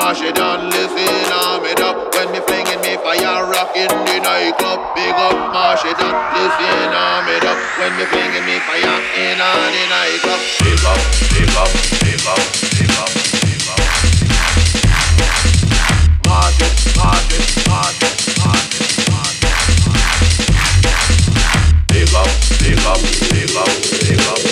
Big up Marsha done, listen arm it up when me flinging me fire rock in the nightclub. Big up Marsha done, listen arm it up when me flinging me fire in the nightclub. Big up, big up, big up. Live up, live up, live up.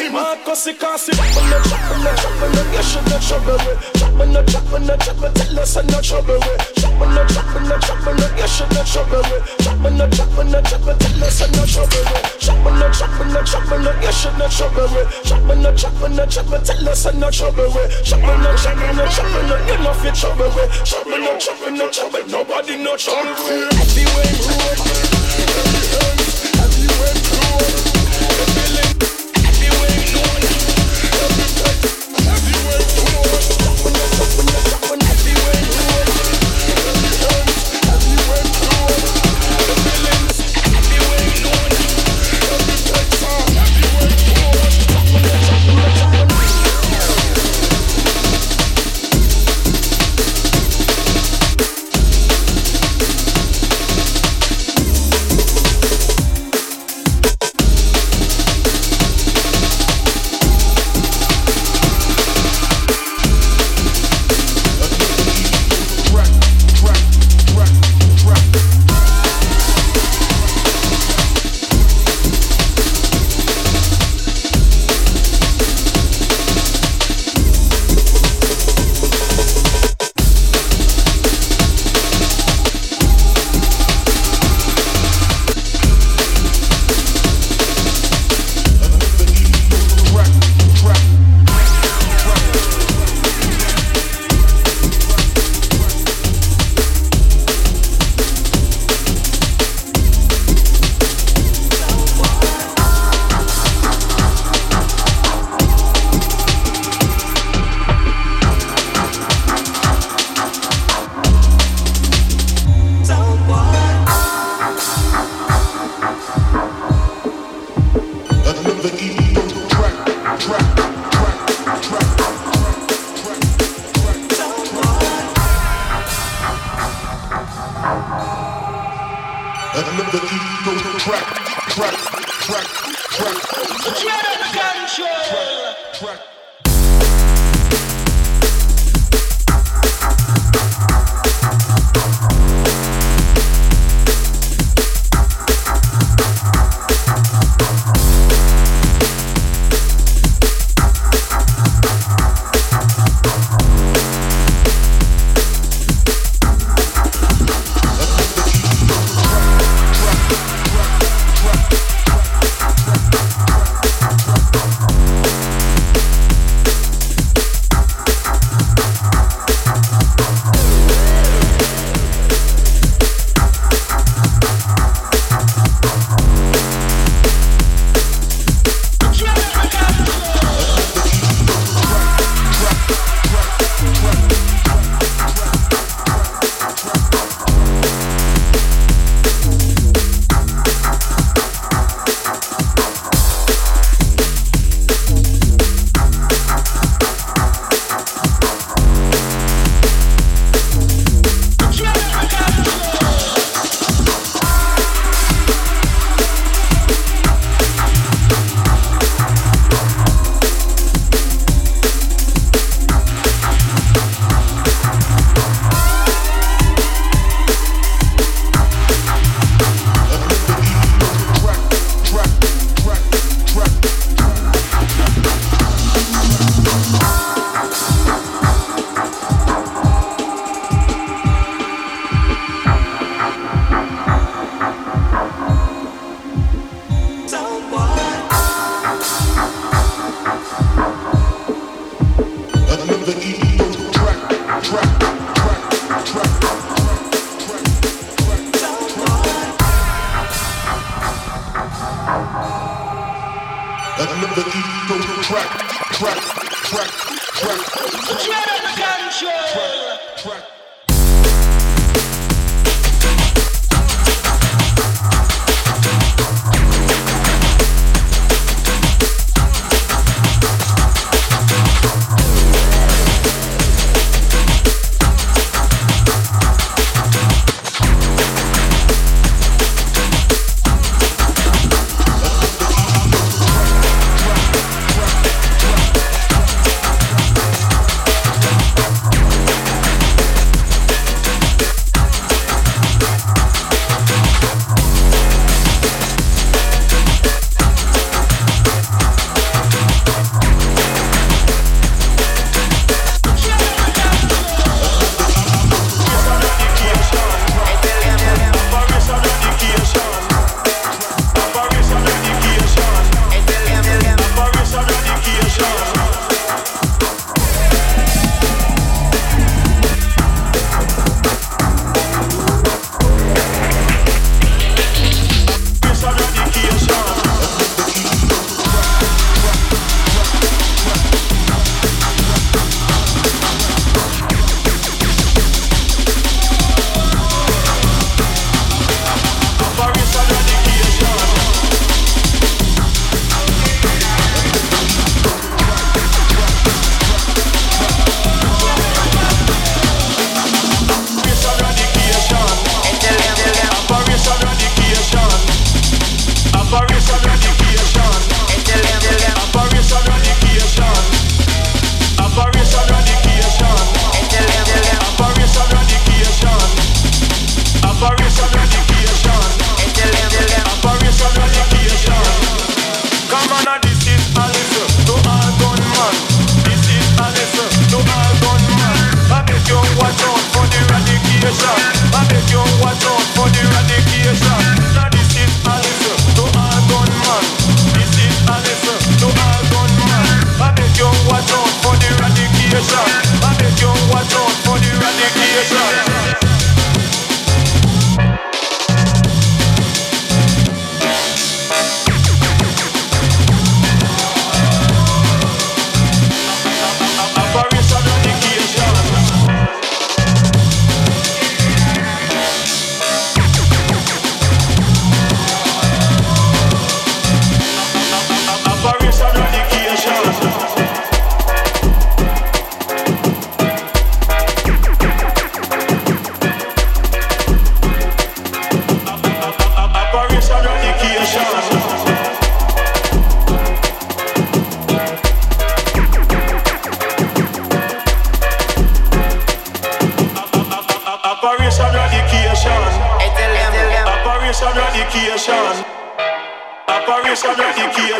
Cassie, my Cassie, Cassie. Chopping up, chopping up, chopping up. You should not trouble with. Chopping up, chopping up, chopping up. Tell us I'm not trouble with. Chopping up, chopping up, chopping up. You should not trouble with. Chopping up, chopping up, chopping up. Tell us I'm not trouble with. Chopping up, chopping up, chopping up. You should not trouble with. Chopping up, chopping up, chopping up. Tell us I'm not trouble with. Chopping up, chopping up, chopping up. You know fit trouble with. Chopping up, chopping up, chopping up. Nobody no trouble with. Happy way, happy way, happy way, happy way away, going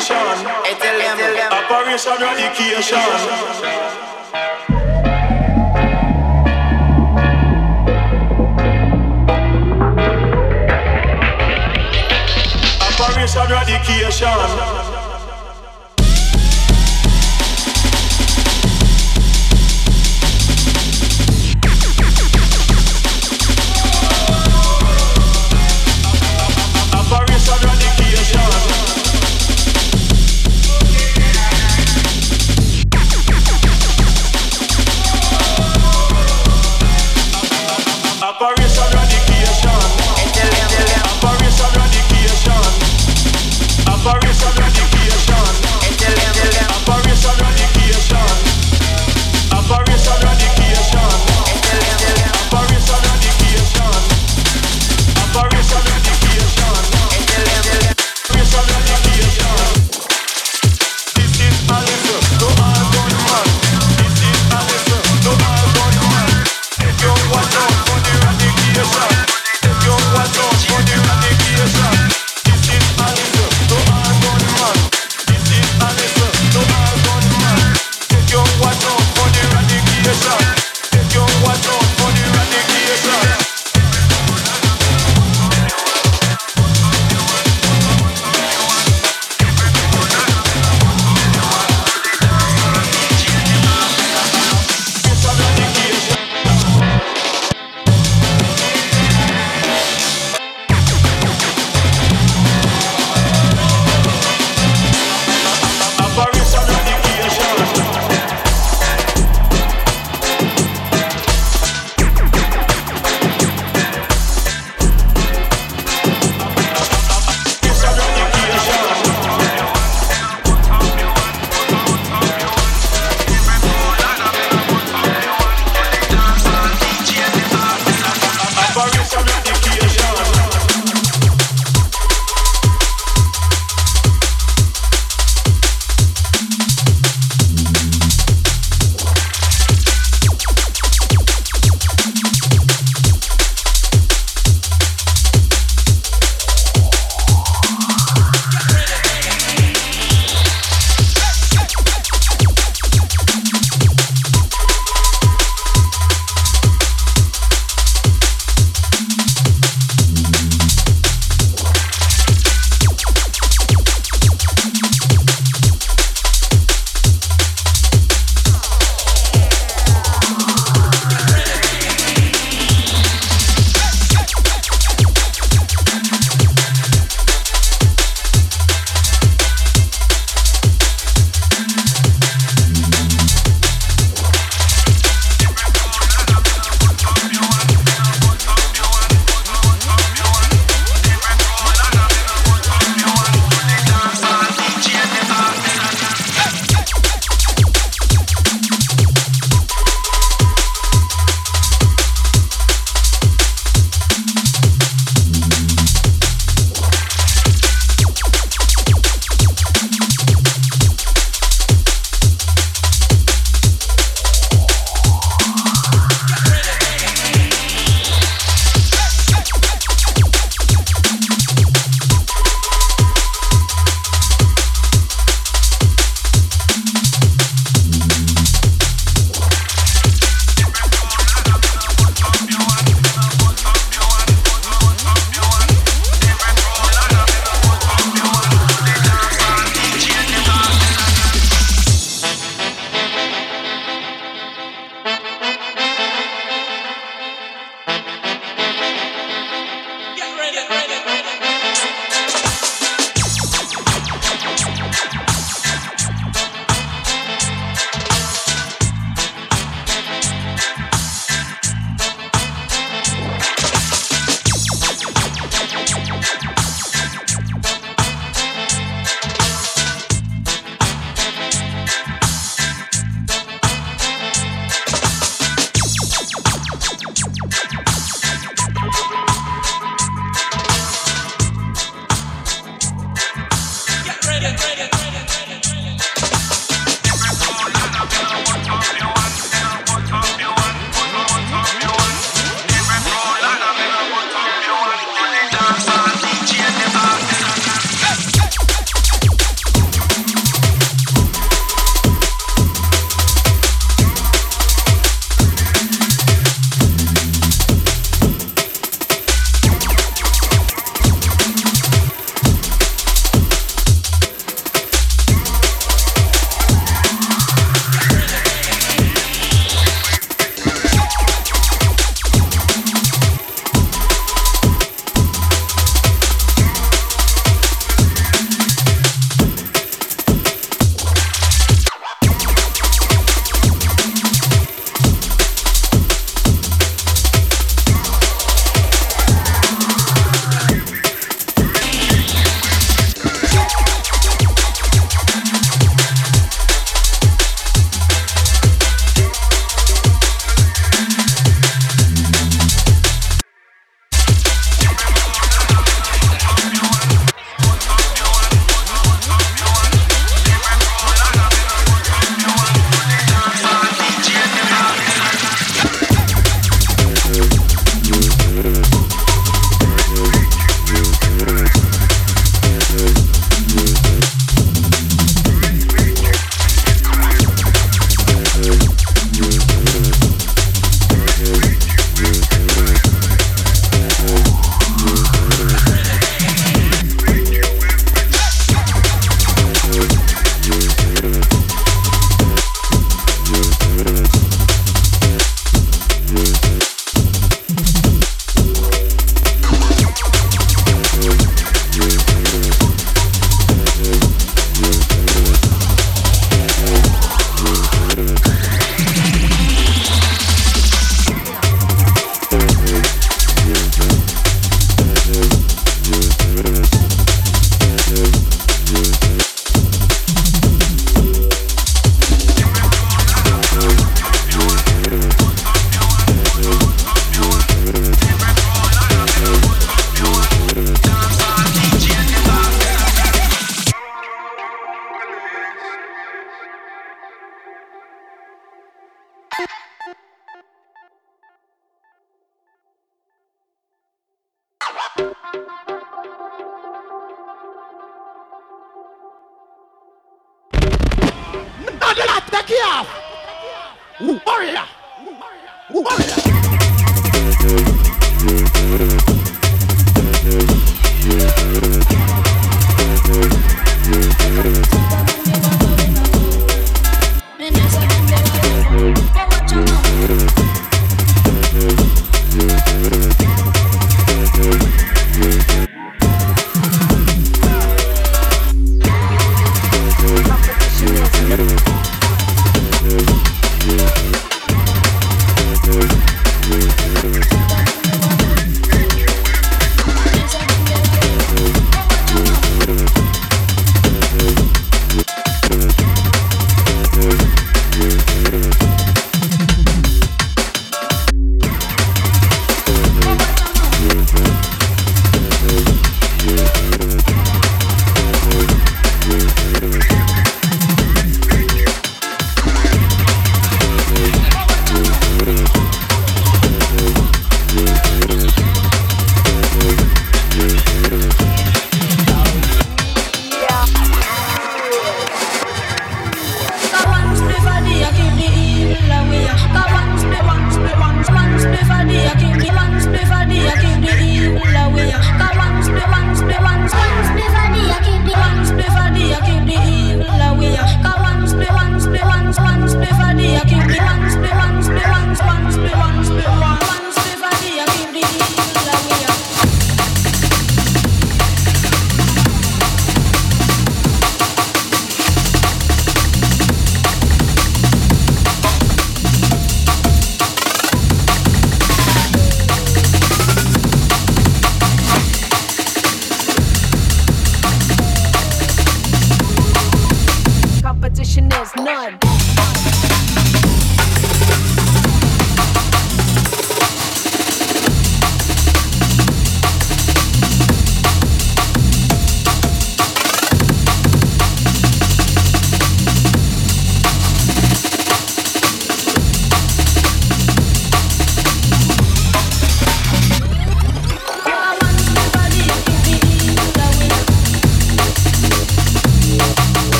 education. Operation education. Operation education.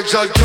Original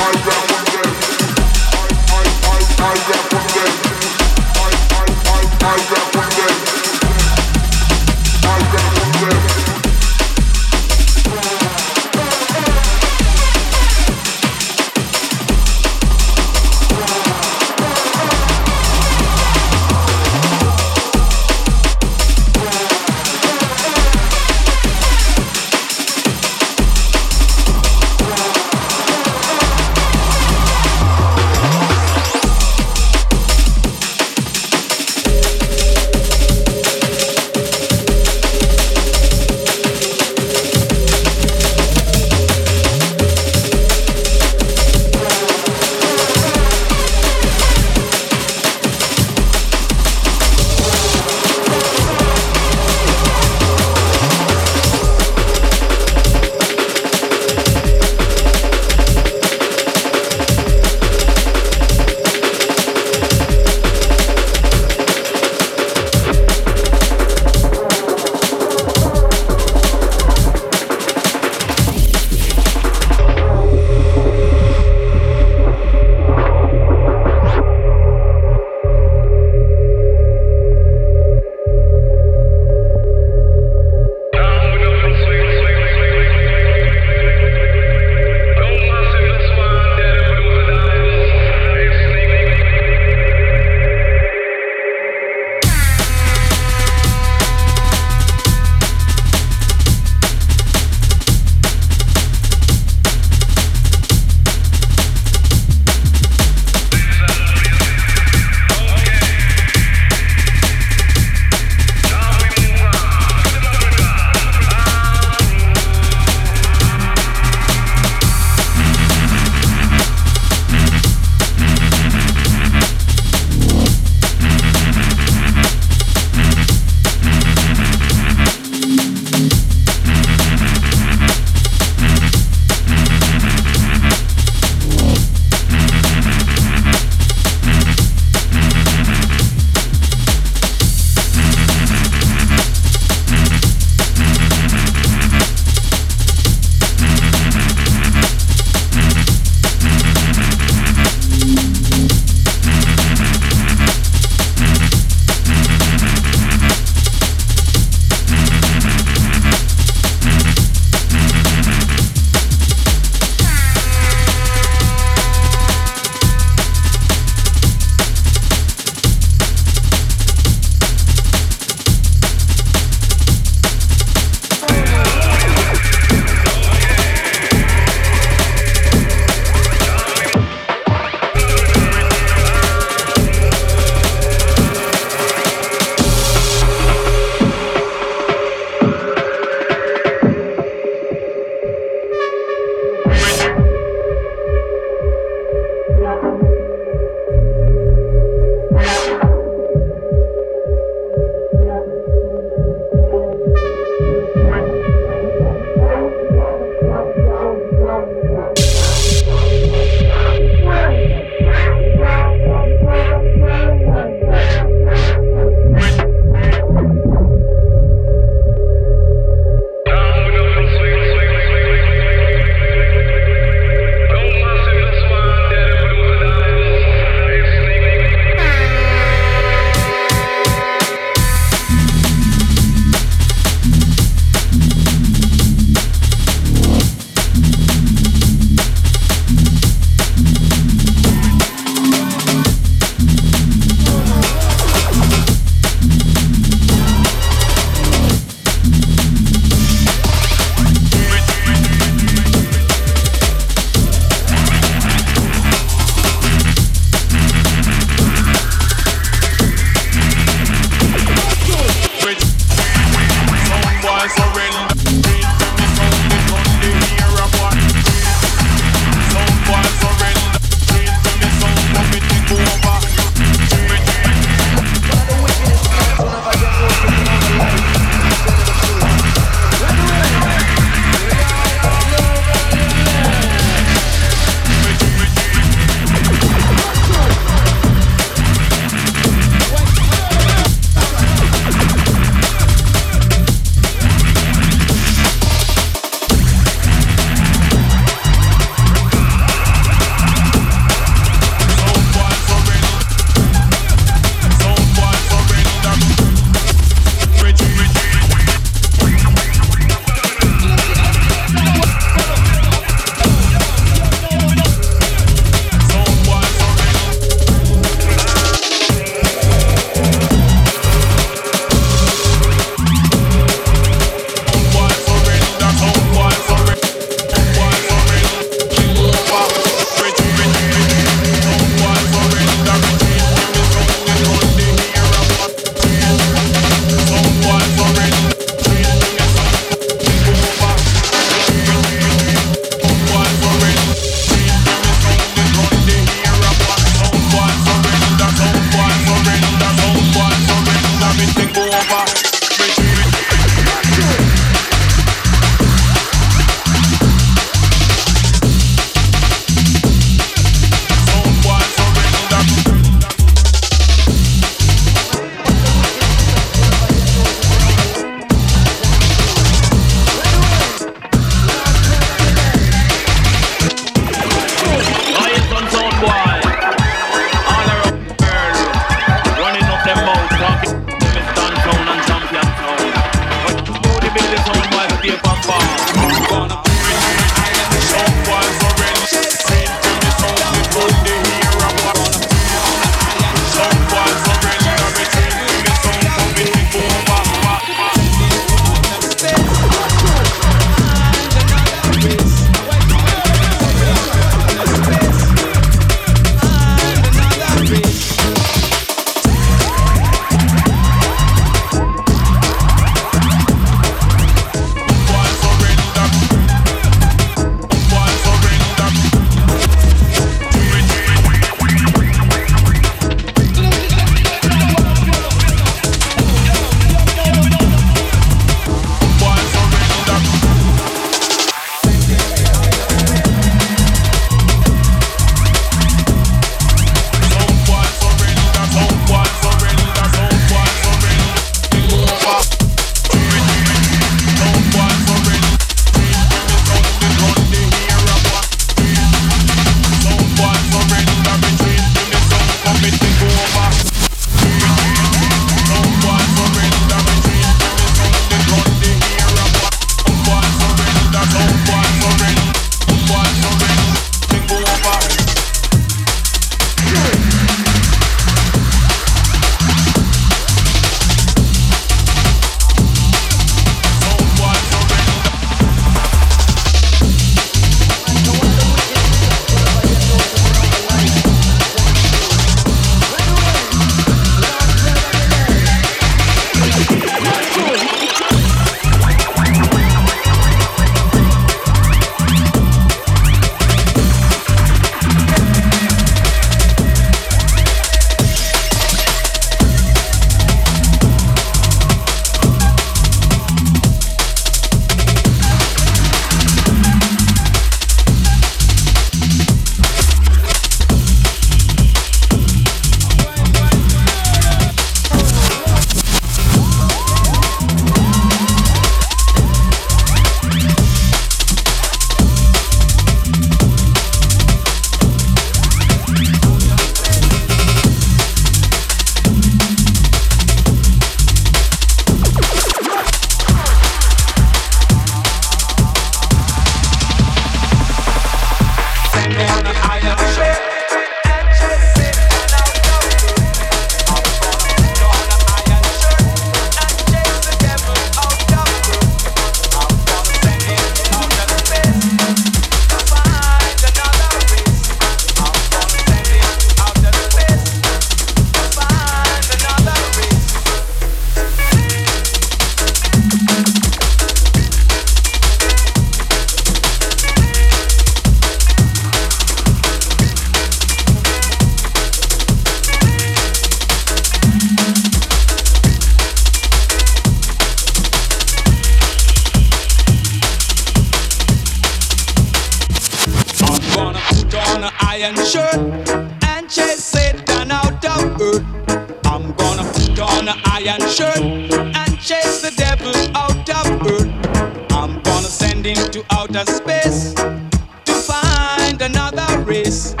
Face.